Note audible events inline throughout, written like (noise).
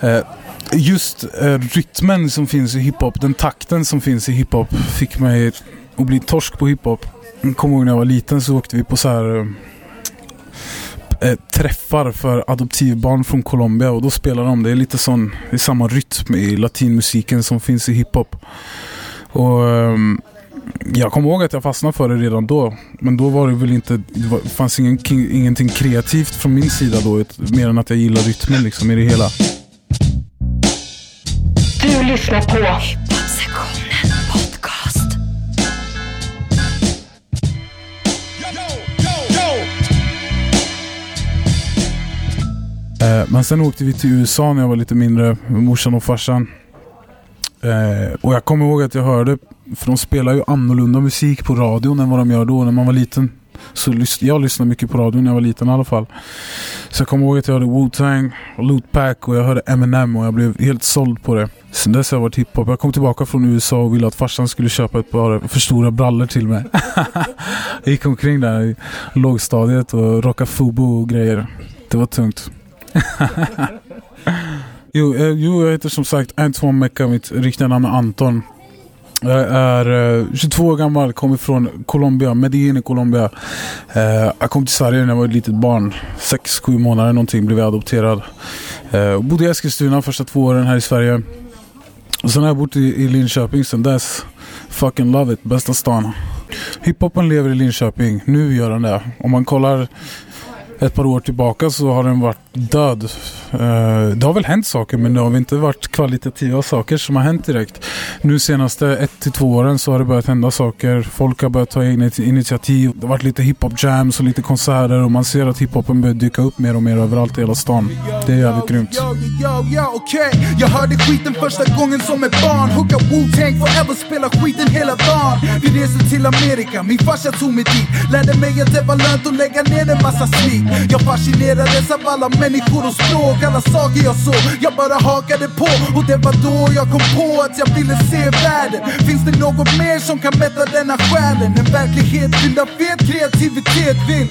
Eh, just eh, rytmen som finns i hiphop, den takten som finns i hiphop fick mig att bli torsk på hiphop. Jag kommer ihåg när jag var liten så åkte vi på så här eh, träffar för adoptivbarn från Colombia och då spelar de. Det är lite sån, det är samma rytm i latinmusiken som finns i hiphop. Och ehm, jag kommer ihåg att jag fastnade för det redan då. Men då var det väl inte, det var, fanns ingen, ingenting kreativt från min sida då. Mer än att jag gillar rytmen liksom i det hela. Du lyssnar på Hiphopsektionen podcast. Eh, men sen åkte vi till USA när jag var lite mindre, med morsan och farsan. Eh, och jag kommer ihåg att jag hörde, för de spelar ju annorlunda musik på radion än vad de gör då när man var liten. Så jag lyssnade mycket på radion när jag var liten i alla fall. Så jag kommer ihåg att jag hörde Wu-Tang och Loot Pack och jag hörde Eminem och jag blev helt såld på det. Sen dess har jag varit hiphop. Jag kom tillbaka från USA och ville att farsan skulle köpa ett par för stora brallor till mig. (laughs) jag gick omkring där i lågstadiet och rockade Fubu och grejer. Det var tungt. (laughs) jo, eh, jo, jag heter som sagt Antoine Mecca. Mitt riktiga namn är Anton. Jag är 22 eh, år gammal, kommer från Colombia, Medellin i Colombia. Eh, jag kom till Sverige när jag var ett litet barn. 6-7 månader någonting blev jag adopterad. Uh, bodde i Eskilstuna första två åren här i Sverige. Och sen har jag bott i, i Linköping sen dess. Fucking love it, bästa stan. Hiphopen lever i Linköping, nu gör den det. Om man kollar ett par år tillbaka så har den varit död. Eh, det har väl hänt saker men det har inte varit kvalitativa saker som har hänt direkt. Nu senaste ett till två åren så har det börjat hända saker. Folk har börjat ta egna initiativ. Det har varit lite hiphop jams och lite konserter och man ser att hiphopen börjar dyka upp mer och mer överallt i hela stan. Det är jävligt grymt. Jag hörde skiten första gången som ett barn. Hooka Wu-Tang forever, spela skiten hela dagen. Vi reser till Amerika, min farsa tog mig dit. Lärde mig att det var lönt att lägga ner en massa slit. Jag fascinerades av alla människor och språk, alla saker jag såg. Jag bara hakade på och det var då jag kom på att jag ville se världen. Finns det något mer som kan mätta denna själen? En verklighet fylld av fet kreativitet vill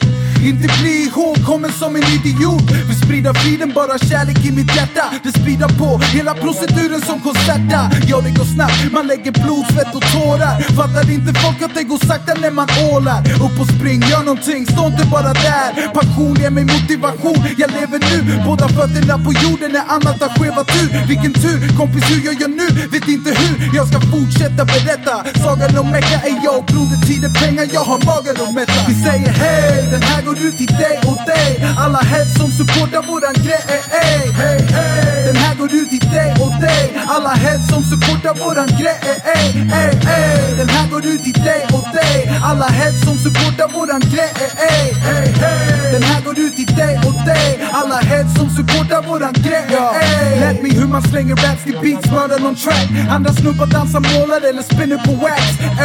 inte bli ihågkommen som en idiot. Vill sprida friden, bara kärlek i mitt hjärta. Det sprider på hela proceduren som konserta. Ja, det går snabbt, man lägger blod, svett och tårar. Fattar inte folk att det går sakta när man ålar? Upp och spring, gör någonting, stå inte bara där. Passion passion ger mig motivation. Jag lever nu, båda fötterna på jorden när annat har skevat ur Vilken tur, kompis hur jag gör nu, vet inte hur. Jag ska fortsätta berätta. Sagan om Mecka är jag, och blodet, tiden, pengar, jag har magen att mätta. Vi säger hej, den här går ut till dig och dig. Alla heads som supportar våran grej, Hej, hey, hey. Den här går ut till dig alla heads som supportar våran grej, ey, ey, ey. Den här går ut till dig och dig. Alla heads som supportar våran grej, ey, hey, hey här går ut till dig och dig. Alla heads som supportar våran grej. Ja. Lärt mig hur man slänger raps till beats, mördar någon track. Andra snubbar dansar, målar eller spinner på wax.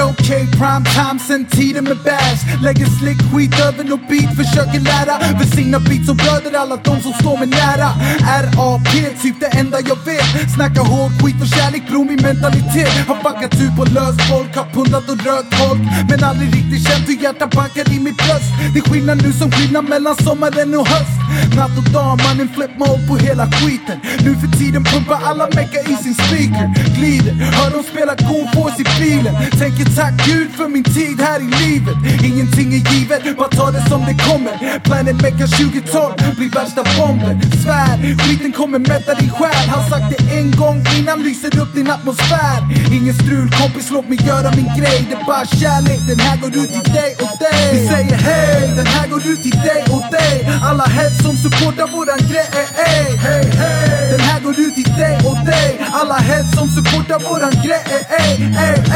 LK prime time, sen tiden med bash. Lägger slick skit över nåt beat, försöker lära. Välsigna beats och bröder, alla de som står mig nära. RAP, typ det enda jag vet. Snacka hård skit och kärlek, bror min mentalitet. Har fuckat ut på lös folk, har pundat och rökt folk. Men aldrig riktigt känt hur hjärtat bankar i mitt bröst. Det är skillnad nu som skillnad mellan sommaren och höst. Natt och dag, mannen flip mode på hela skiten. Nu för tiden pumpar alla mecka i sin speaker. Glider, hör dem spela cool i bilen. Tänker tack gud för min tid här i livet. Ingenting är givet, bara ta det som det kommer. Planet Mecka 2012 blir värsta bomben. Svär, skiten kommer mätta din själ. Har sagt det en gång innan, lyser upp din atmosfär. Ingen strul kompis, låt mig göra min grej. Det är bara kärlek, den här går ut till dig och dig. Vi säger hej, den här går ut till dig och dig. Alla heads som supportar våran grej. Ey, hey, hey. Den här går ut till dig och dig. Alla heads som supportar våran grej. Ey,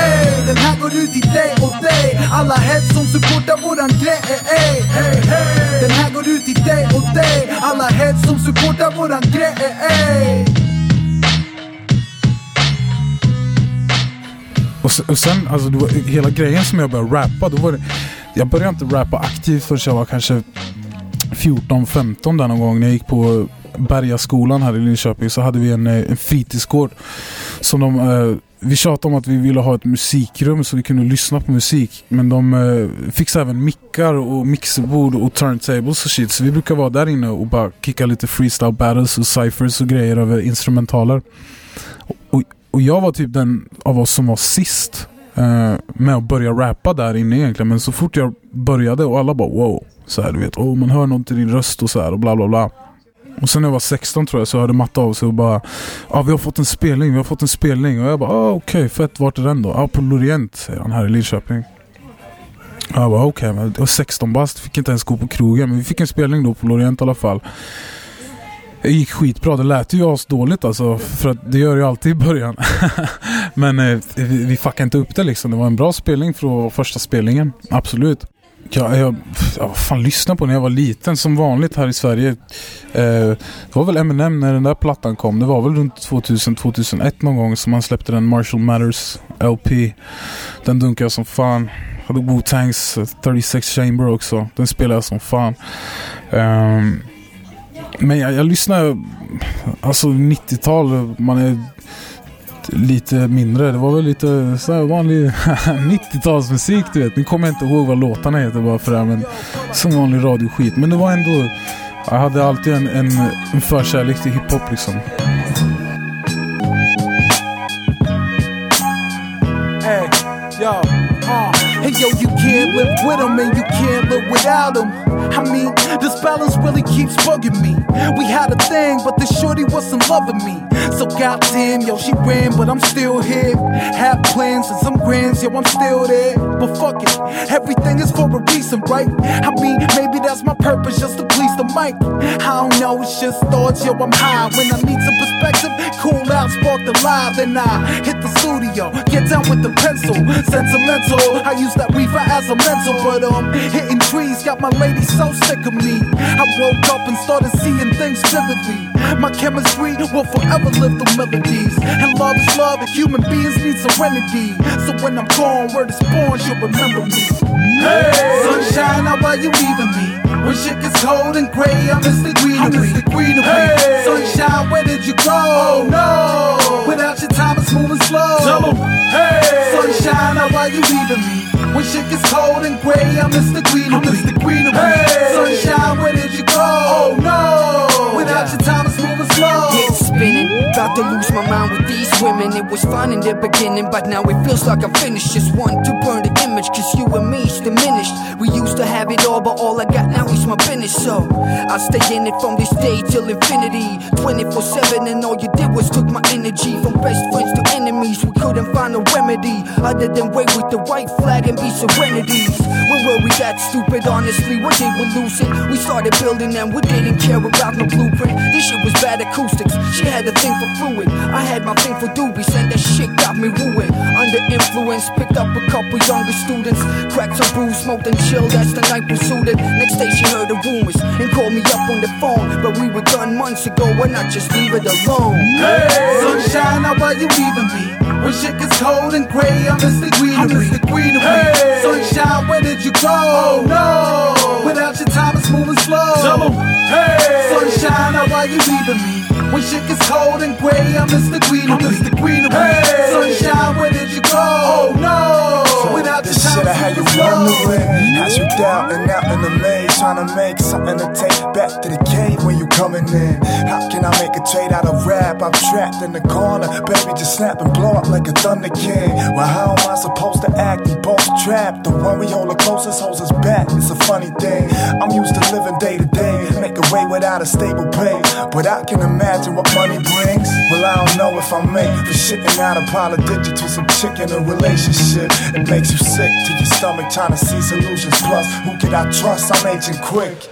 ey. Den här går ut till dig och dig. Alla heads som supportar våran grej. Ey, hey, hey. Den här går ut till dig och dig. Alla heads som supportar våran grej. Hey. Och sen, och sen alltså, var, hela grejen som jag började rappa, då var det, jag började inte rappa aktivt förrän jag var kanske 14-15 där någon gång när jag gick på Bergaskolan här i Linköping så hade vi en, eh, en fritidsgård. Som de, eh, vi tjatade om att vi ville ha ett musikrum så vi kunde lyssna på musik. Men de eh, fixade även mickar och mixerbord och turntables och shit. Så vi brukar vara där inne och bara kicka lite freestyle battles och cyphers och grejer över instrumentaler. Och, jag var typ den av oss som var sist eh, med att börja rappa där inne egentligen. Men så fort jag började och alla bara wow. Så här, du vet, oh, man hör något i din röst och så här och bla bla bla. Och sen när jag var 16 tror jag så hörde Matte av sig och bara Ja ah, vi har fått en spelning, vi har fått en spelning. Och jag bara ah, okej okay, fett, vart är den då? Ja ah, på Lorient säger han här i Linköping. Jag bara okej, okay, jag var 16 bast, fick inte ens gå på krogen. Men vi fick en spelning då på Lorient i alla fall. Det gick skitbra, det lät ju asdåligt dåligt alltså. För att det gör ju alltid i början. (laughs) Men eh, vi, vi fuckade inte upp det liksom. Det var en bra spelning från första spelningen. Absolut. Jag, jag, jag fan lyssnade på när jag var liten som vanligt här i Sverige. Eh, det var väl Eminem när den där plattan kom. Det var väl runt 2000-2001 någon gång som han släppte den Marshall Matters LP. Den dunkade jag som fan. Hade Wu-Tangs eh, 36 Chamber också. Den spelade jag som fan. Um, men jag, jag lyssnar, alltså 90-tal, man är lite mindre. Det var väl lite så här vanlig (laughs) 90-talsmusik du vet. Nu kommer jag inte ihåg vad låtarna heter bara för det men som vanlig radioskit. Men det var ändå, jag hade alltid en, en, en förkärlek till hiphop liksom. Hey, yo, uh. Hey yo, you can't live with them and you can't live without them. I mean, this balance really keeps bugging me. We had a thing, but this shorty wasn't loving me. So goddamn, yo, she ran, but I'm still here. Have plans and some grams, yo, I'm still there. But fuck it, everything is for a reason, right? I mean, maybe that's my purpose, just to please the mic. I don't know, it's just thoughts, yo, I'm high. When I need some perspective, cool out, spark the live, then I hit the studio, get down with the pencil, sentimental. I use that reefer as a mental, but um, hitting trees got my lady so sick of me. I woke up and started seeing things vividly. My chemistry will forever live the melodies. And love is love, and human beings need serenity. So when I'm gone, where the spawns, you'll remember me. Hey, sunshine, now why you leaving me? When shit gets cold and gray, I miss the greenery. I the greenery. Hey. Sunshine, where did you go? Oh no! Without your time, it's moving slow. Tell 'em, hey! Sunshine, now why you leaving me? When shit gets cold and gray, I miss the greenery. I miss the greenery. Hey. Sunshine, where did you go? Oh no! Without your time, it's moving slow. Head spinning, about to lose my mind with these women. It was fun in the beginning, but now it feels like I'm finished. Just want to burn the image, cause you and me's diminished. Used to have it all, but all I got now is my business. So I stay in it from this day till infinity. 24 7, and all you did was took my energy. From best friends to enemies, we couldn't find a remedy other than wait with the white flag and be serenities. When were we that stupid? Honestly, we did we lose it? We started building and we didn't care about no blueprint. This shit was bad acoustics. She had a thing for fluid. I had my thing for doobies, and that shit got me ruined. Under influence, picked up a couple younger students. Cracked some brews, smoked and chilled as the night pursued it. Next day she heard the rumors and called me up on the phone. But we were done months ago, why not just leave it alone? Hey, sunshine, now why you leaving me? When shit gets cold and gray, I miss the greenery. I miss the greenery. Hey. Sunshine, where did you go? Oh no! Without your time, it's moving slow. Tell hey! Sunshine, now why you leaving me? When shit gets cold and gray, I miss the greenery. I miss the greenery. Hey. Sunshine, where did you go? Oh no! This shit I had you wondering, had you doubting out in the maze. Trying to make something to take back to the cave when you coming in. How can I make a trade out of rap? I'm trapped in the corner. Baby just snap and blow up like a thunder king Well how am I supposed to act? We both trapped. The one we hold the closest holds us back. It's a funny thing. I'm used to living day to day. Make a way without a stable pay. But I can imagine what money brings. Well I don't know if I'm made for shitting out a pile of digits some chick in a relationship. It makes you sick to your stomach trying to see solutions. Plus, who can I trust? I'm aging quick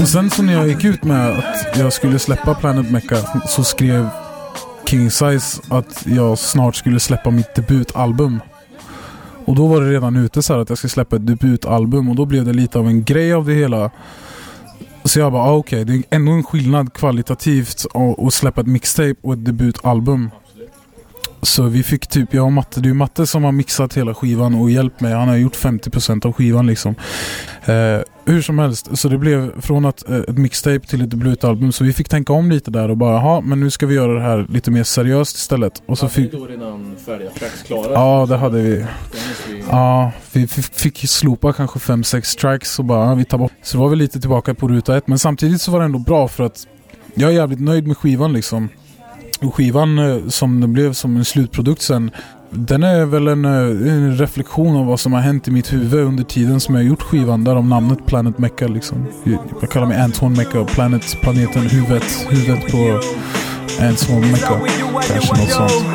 Och sen så när jag gick ut med att jag skulle släppa Planet Mecca så skrev King Size att jag snart skulle släppa mitt debutalbum. Och då var det redan ute så här att jag skulle släppa ett debutalbum och då blev det lite av en grej av det hela. Så jag bara, ah, okej, det är ändå en skillnad kvalitativt att släppa ett mixtape och ett debutalbum. Så vi fick typ, jag och Matte, det är Matte som har mixat hela skivan och hjälpt mig. Han har gjort 50% av skivan liksom. Eh, hur som helst, så det blev från att, eh, ett mixtape till ett Blut-album. Så vi fick tänka om lite där och bara, jaha, men nu ska vi göra det här lite mer seriöst istället. Och så Hade fick... ni då redan färdiga tracks klara? Ja, det hade vi. Vi... Ja, vi fick, slopa kanske 5-6 tracks och bara, ja, vi tar bort. Så var vi lite tillbaka på ruta ett. Men samtidigt så var det ändå bra för att jag är jävligt nöjd med skivan liksom. Och skivan eh, som den blev som en slutprodukt sen den är väl en, eh, en reflektion av vad som har hänt i mitt huvud under tiden som jag har gjort skivan. Därav namnet Planet Mecca liksom. Jag kallar mig Anton Mecca och Planet, planeten, huvudet, huvudet på Anton Mecca. Kanske något sånt.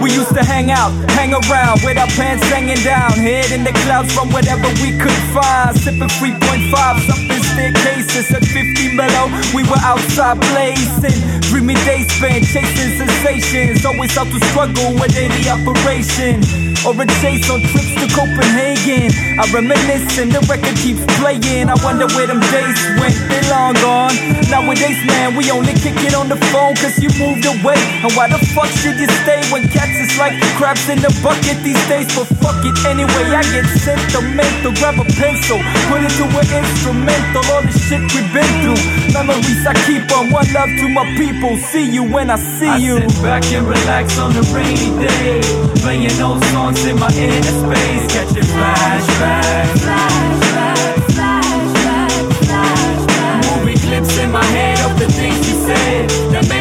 We used to hang out, hang around with our pants hanging down, head in the clouds from whatever we could find. Sipping 3.5, something staircases at 50 mellow. We were outside blazing, dreamy days spent chasing sensations. Always out to struggle with any operation or a chase on trips to Copenhagen. I reminisce and the record keeps playing. I wonder where them days went, they long gone. Nowadays, man, we only kick it on the phone cause you moved away. And why the fuck should you stay when cats is like crabs in the bucket these days? But fuck it anyway, I get sentimental. Grab a pencil, put it to an instrumental. All the shit we've been through, memories I keep on. One love to my people. See you when I see I you. sit back and relax on a rainy day, playing old songs in my inner space, catching flashbacks. Movie clips in my head of the things you said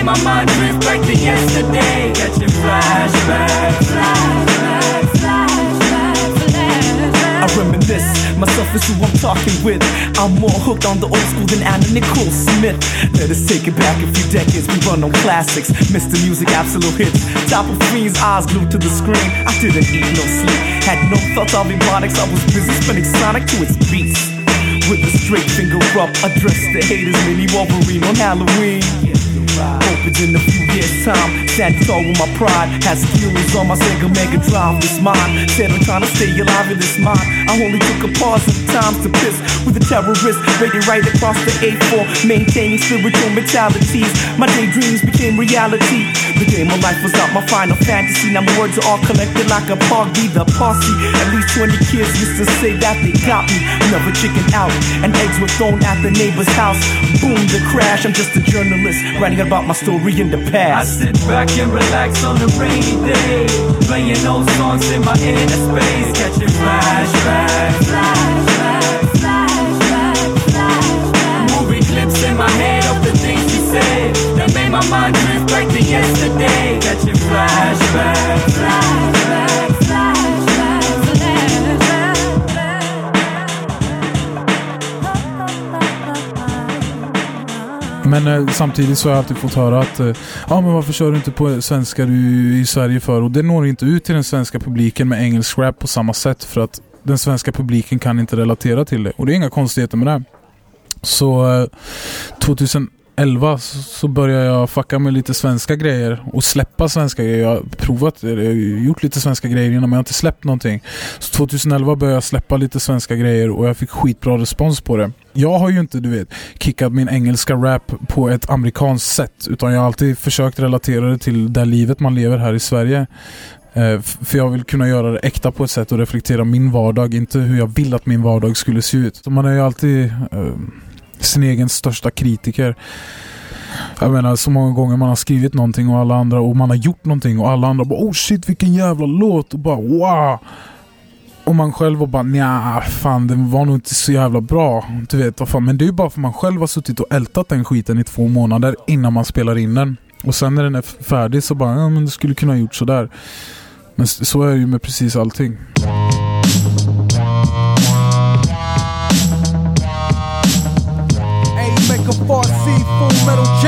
my mind drift back to yesterday, catching flashbacks. I reminisce, myself is who I'm talking with. I'm more hooked on the old school than Anna Nicole Smith. Let us take it back a few decades, we run on classics. Mr. Music, absolute hits. Top of fiends, eyes glued to the screen. I didn't eat no sleep, had no thoughts of robotics. I was busy spinning Sonic to its beats. With a straight finger up, address the haters, mini Wolverine on Halloween. Opens in a few years' time. Tall with my pride. Has skills on my Sega Mega Drive. This mine. Said I'm trying to stay alive in this mind. I only took a pause sometimes to piss with a terrorist. Rated right across the A4. Maintaining spiritual mentalities. My daydreams became reality. The game of life was not my final fantasy. Now my words are all collected like a poggy. The posse. At least 20 kids used to say that they got me. Never chicken out. And eggs were thrown at the neighbor's house. Boom, the crash. I'm just a journalist writing about my story in the I past. sit back and relax on a rainy day, playing old songs in my inner space, catching flashbacks. Movie clips in my head of the things you said that made my mind drift back to yesterday, catching flashbacks. Men eh, samtidigt så har jag alltid fått höra att eh, ja ah, men varför kör du inte på svenska i, i Sverige för? Och det når inte ut till den svenska publiken med engelsk rap på samma sätt för att den svenska publiken kan inte relatera till det. Och det är inga konstigheter med det. Så eh, 2000 11 så började jag fucka med lite svenska grejer och släppa svenska grejer. Jag har provat, jag gjort lite svenska grejer innan men jag har inte släppt någonting. Så 2011 började jag släppa lite svenska grejer och jag fick skitbra respons på det. Jag har ju inte, du vet, kickat min engelska rap på ett amerikanskt sätt utan jag har alltid försökt relatera det till det livet man lever här i Sverige. Eh, för jag vill kunna göra det äkta på ett sätt och reflektera min vardag, inte hur jag vill att min vardag skulle se ut. Så man är ju alltid eh, sin egen största kritiker. Jag menar så många gånger man har skrivit någonting och alla andra och man har gjort någonting och alla andra bara oh shit vilken jävla låt och bara wow. Och man själv och bara nja fan den var nog inte så jävla bra. Du vet vad fan. Men det är ju bara för man själv har suttit och ältat den skiten i två månader innan man spelar in den. Och sen när den är färdig så bara ja men du skulle kunna ha gjort sådär. Men så är det ju med precis allting. Four full metal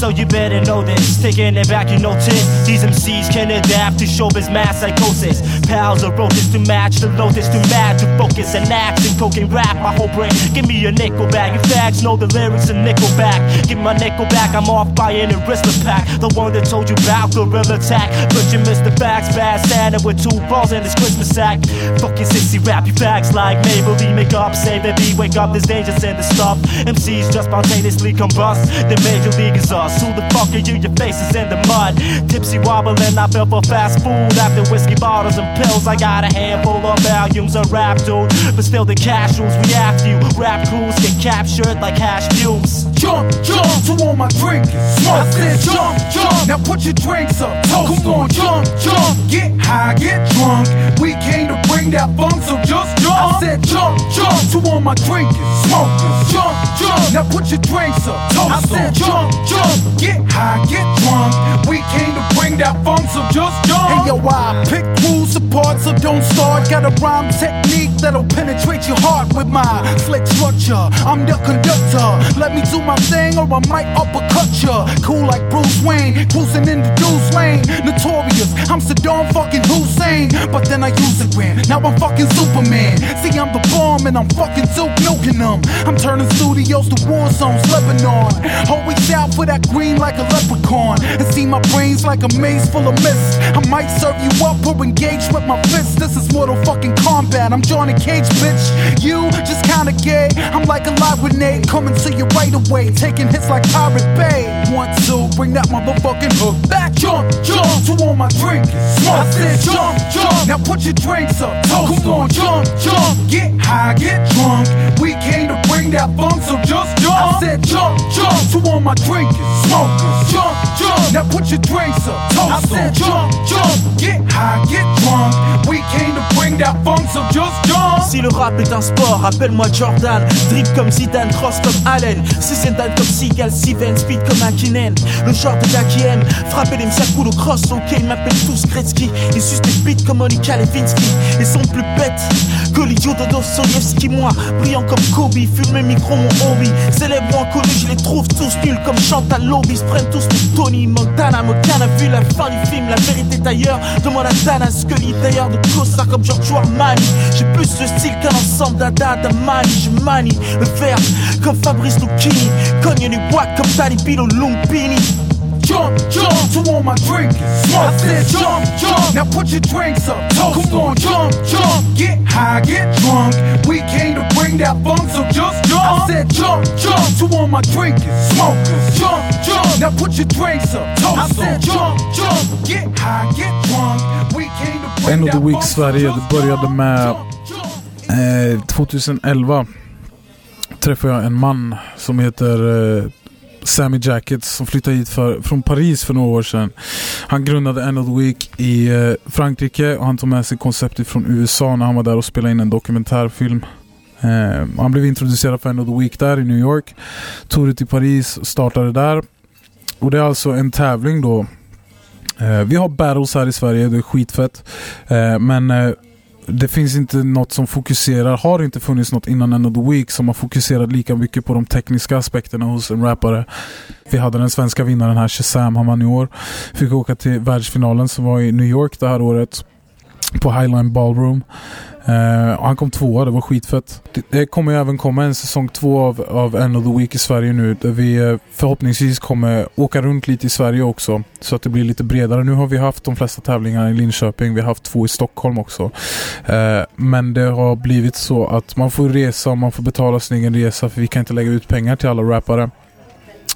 So you better know this. Taking it back, you know notice these MCs can adapt to showbiz mass psychosis. Pals are roaches to match the lotus to mad to focus and act and cocaine rap. My whole brain, give me a nickel bag. You fags know the lyrics of Nickelback. Give my nickel back, I'm off buying a wristlet pack. The one that told you about gorilla attack. But you missed the facts, bad Santa with two balls in his Christmas sack. Fucking sissy rap, you fags like Maybelline makeup. Save the beat, wake up, there's dangers in the stuff. MCs just spontaneously combust. The major league is us. Who the fuck are you? Your face is in the mud. Tipsy wobbling, I fell for fast food after whiskey bottles and pills. I got a handful of volumes of rap, dude. But still, the casuals react to you. Rap crews get captured like hash fumes. Jump, jump to all my drinkers. Smoke I said jump, jump. Now put your drinks up. Toast Come on, jump, jump. Get high, get drunk. We came to bring that funk, so just jump. I said jump, jump to all my drinkers. Smokers. Jump, jump. Now put your drinks up. Toast I said jump, jump. Get high, get drunk. We came to bring that funk, so just jump. Hey yo, I pick rules apart, so don't start. Got a rhyme technique that'll penetrate your heart with my slick structure. I'm the conductor. Let me do my or I might uppercut ya. Cool like Bruce Wayne, cruising in the Deuce Lane. Notorious, I'm Saddam fucking Hussein. But then I use it when now I'm fucking Superman. See, I'm the bomb and I'm fucking Duke Nukem them. I'm turning studios to war zones, Lebanon. Always out for that green like a leprechaun. And see my brains like a maze full of mist. I might serve you up or engage with my fists. This is Mortal fucking combat. I'm Johnny Cage, bitch. You just kinda gay. I'm like a live grenade coming to you right away. Taking hits like Pirate Bay. One, two, bring that motherfucking hook back. Jump, jump to all my drinkers. I said jump, jump. Now put your drinks up. Toast Come on, jump, jump. Get high, get drunk. We came to bring that funk, so just jump. I said jump, jump to all my drinkers. Smokers. Jump, jump. Now put your drinks up. Toast I said jump, jump. Get high, get drunk. We came to bring that funk, so just jump. Si le rap est un sport, appelle-moi Jordan. Drip comme Zidane, cross comme Allen. Comme speed comme Akinen. Le genre de gars qui aime frapper les msacoul au cross. Ok, ils m'appellent tous Gretzky. Ils sucent des beats comme Monica Lewinsky. Ils sont plus bêtes que l'idiot de Dostoyevski. Moi, brillant comme Kobe, fume mes micros, mon hobby. Célèbres inconnus, je les trouve tous nuls comme Chantal Lobby. Ils prennent tous pour Tony Montana. Montana vu la fin du film, la vérité est ailleurs. Demande à Dana Scully d'ailleurs de costard comme George Armani. J'ai plus de style qu'un ensemble d'Ada Damani. Je manie le verbe comme Fabrice Lucchini. Cogne les bois comme Talibilo Lumpini. Jump, jump to all my drinkers. I said jump, jump. Now put your drinks up. Toast Come on, jump, jump. Get high, get drunk. We came to bring that funk, so just jump. I said jump, jump to all my drinkers. Smokers. Jump, jump. Now put your drinks up. Toast I said jump, jump. Get high, get drunk. We came to bring End of the Week Sverige, det började med. Eh, 2011 träffade jag en man som heter eh, Sammy Jackets som flyttade hit för, från Paris för några år sedan. Han grundade End of the Week i eh, Frankrike och han tog med sig konceptet från USA när han var där och spelade in en dokumentärfilm. Eh, han blev introducerad för End of the Week där i New York. Tog det till Paris och startade där. Och det är alltså en tävling då. Eh, vi har battles här i Sverige, det är skitfett. Eh, men eh, det finns inte något som fokuserar, har inte funnits något innan End of the Week som har fokuserat lika mycket på de tekniska aspekterna hos en rappare. Vi hade den svenska vinnaren här, Shazam, han vann i år. Fick åka till världsfinalen som var i New York det här året. På Highline Ballroom. Uh, och han kom tvåa, det var skitfett. Det, det kommer ju även komma en säsong två av, av End of the Week i Sverige nu. Där vi eh, förhoppningsvis kommer åka runt lite i Sverige också. Så att det blir lite bredare. Nu har vi haft de flesta tävlingarna i Linköping. Vi har haft två i Stockholm också. Uh, men det har blivit så att man får resa och man får betala sin egen resa. För vi kan inte lägga ut pengar till alla rappare.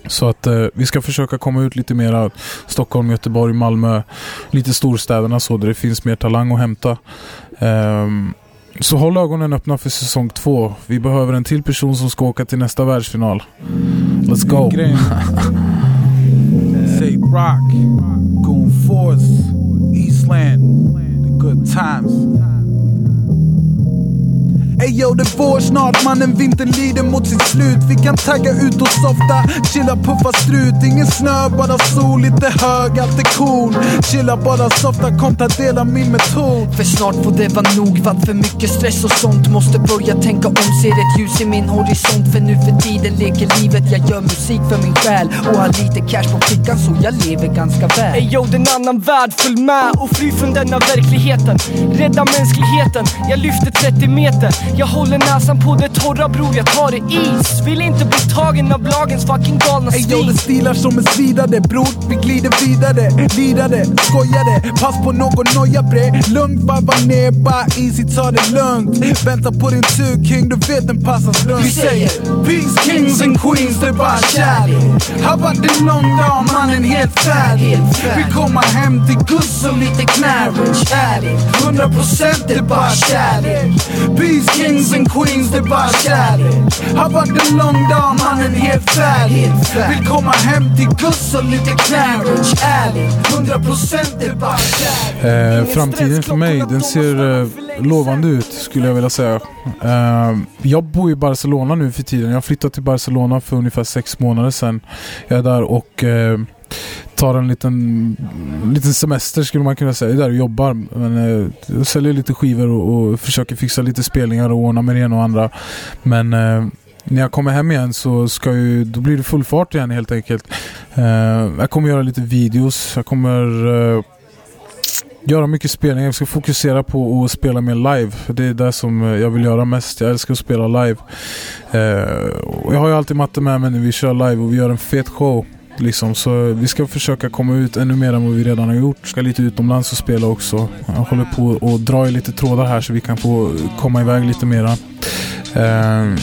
Så att eh, vi ska försöka komma ut lite mera Stockholm, Göteborg, Malmö, lite storstäderna så där det finns mer talang att hämta. Ehm, så håll ögonen öppna för säsong två. Vi behöver en till person som ska åka till nästa världsfinal. Let's go! (laughs) Say rock, Goon Force, Eastland, the good times. Eyo det är vår snart. Mannen, vintern lider mot sitt slut. Vi kan tagga ut oss ofta, chilla puffa strut. Ingen snö, bara sol, lite hög, allt är cool. Chilla bara softa, kom ta del av min metod. För snart får det vara nog, vart för mycket stress och sånt. Måste börja tänka om, ser ett ljus i min horisont. För nu för tiden leker livet, jag gör musik för min själ. Och har lite cash på fickan så jag lever ganska väl. Ey yo, det är en annan värld, följ med och fly från denna verkligheten. Rädda mänskligheten, jag lyfter 30 meter Jag håller näsan på det torra bror, jag tar det is. Vill inte bli tagen av lagens fucking galna Ey yo, det svin. stilar som en svidare bror, vi glider vidare Lidare, skojare, pass på någon noja bre. Lugnt, varva ner, bara easy, ta det lugnt. Vänta på din tur king, du vet den passar runt Vi säger Peace kings and queens, det är bara kärlek. Har varit en lång dag, mannen helt färdig. Vi kommer hem till Guds och lite knarrage Ärligt, 100% det är bara kärlek. Peace kings and queens, det bara kärlek Har varit en lång dag, mannen helt färdig. Vill komma hem till Guds och lite knarrage Ärligt, 100% det bara kärlek Eh, framtiden för mig, den ser eh, lovande ut skulle jag vilja säga. Eh, jag bor i Barcelona nu för tiden. Jag flyttade till Barcelona för ungefär sex månader sedan. Jag är där och tar en liten, liten semester skulle man kunna säga. Jag är där och jobbar. Men, eh, säljer lite skivor och, och försöker fixa lite spelningar och ordna med det ena och andra. Men eh, när jag kommer hem igen så ska ju, då blir det full fart igen helt enkelt. Eh, jag kommer göra lite videos. Jag kommer eh, göra mycket spelningar. Jag ska fokusera på att spela mer live. Det är det som jag vill göra mest. Jag älskar att spela live. Eh, jag har ju alltid matte med mig när vi kör live och vi gör en fet show. Liksom. Så vi ska försöka komma ut ännu mer än vad vi redan har gjort. Ska lite utomlands och spela också. Jag håller på att dra i lite trådar här så vi kan få komma iväg lite mera. Ehm,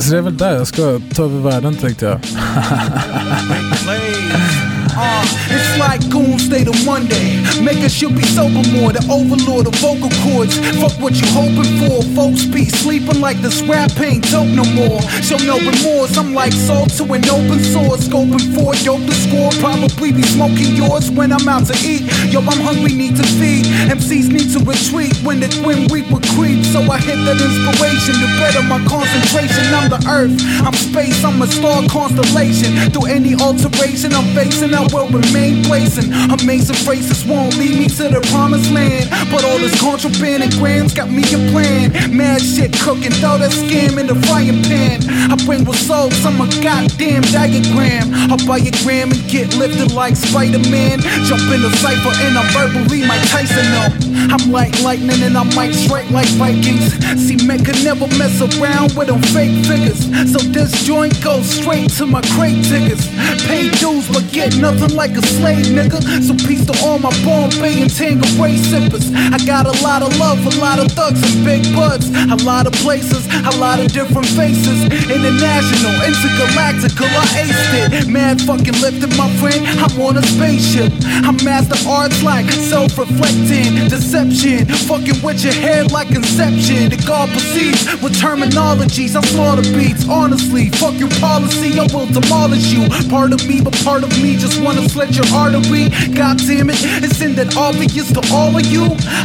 så det är väl där jag ska ta över världen tänkte jag. (laughs) Uh, it's like Goon State on Monday. Make us should be sober more. The overlord of vocal cords. Fuck what you hoping for. Folks be sleeping like this rap ain't dope no more. Show no remorse. I'm like salt to an open source. Scoping for dope to score. Probably be smoking yours when I'm out to eat. Yo, I'm hungry, need to feed. MCs need to retreat when the twin week would creep. So I hit that inspiration to better my concentration. I'm the earth. I'm space. I'm a star constellation. Through any alteration I'm facing, I will remain blazing. Amazing phrases won't lead me to the promised land. But all this contraband and grams got me a plan. Mad shit cooking, throw that scam in the frying pan. I bring results, I'm a goddamn diagram. I buy a gram and get lifted like Spider Man. Jump in the cipher and I'm verbally Mike Tyson. No, I'm like lightning and I might strike like Vikings. See, men could never mess around with them fake figures. So this joint goes straight to my crate tickets. Pay dues, but get nothing like a slave, nigga. So peace to all my Bombay and Tangeray sippers. I got a lot of love, a lot of thugs and big buds. A lot of places, a lot of different faces. International, intergalactical, I aced it. Mad fucking lifted, my friend. I'm on a spaceship. I'm master arts like self-reflecting, deception. Fucking with your head like inception. The God proceeds with terminologies. I slaughter beats. Honestly, fuck your policy. I will demolish you. Part of me, but part of me just wanna slit your artery. God damn it, it's in that obvious to all of you?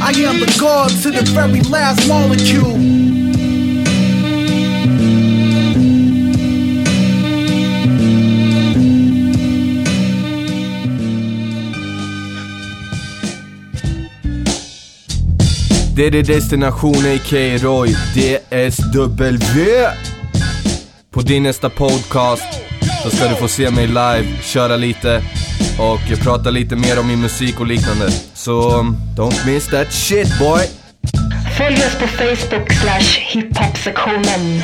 I am the God to the very last molecule. Det är destination a.k.a. Roy DSW På din nästa podcast så ska du få se mig live, köra lite och prata lite mer om min musik och liknande. Så don't miss that shit boy! Följ oss på Facebook slash hiphopsektionen.